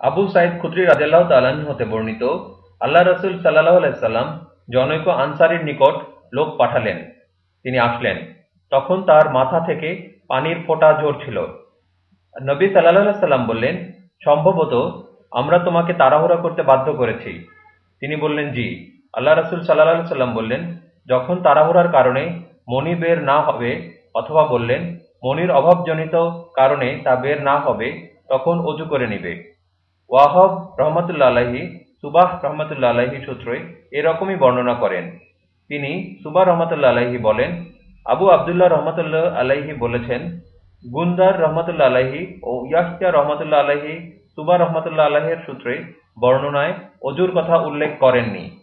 আবু সাইদ খুদ্রি রাজিয়াল্লাহ তালান হতে বর্ণিত, আল্লাহ রসুল সাল্লাহ আলাইসাল্লাম জনৈক আনসারির নিকট লোক পাঠালেন। তিনি আসলেন। তখন তার মাথা থেকে পানির ফোঁটা ঝরছিল নবী সাল্লাহ সাল্লাম বললেন, সম্ভবত আমরা তোমাকে তাড়াহুড়া করতে বাধ্য করেছি। তিনি বললেন, জি। আল্লাহ রসুল সাল্লাহ সাল্লাম বললেন, যখন তাড়াহুড়ার কারণে মনি বের না হবে অথবা বললেন মনির অভাবজনিত কারণে তা বের না হবে, তখন অজু করে নিবে। ওয়াহব রহমতুল্লা আলাহি সুবাহ রহমতুল্লা আলাহি সূত্রে এরকমই বর্ণনা করেন। তিনি সুবাহ রহমতুল্লা আলাহি বলেন, আবু আবদুল্লাহ রহমতুল্লাহ আলাইহি বলেছেন, গুন্দার রহমতুল্লা আলাহি ও ইয়াহিয়া রহমতুল্লা আলাহি সুবা রহমতুল্লা আলাহের সূত্রে বর্ণনায় অজুর কথা উল্লেখ করেননি।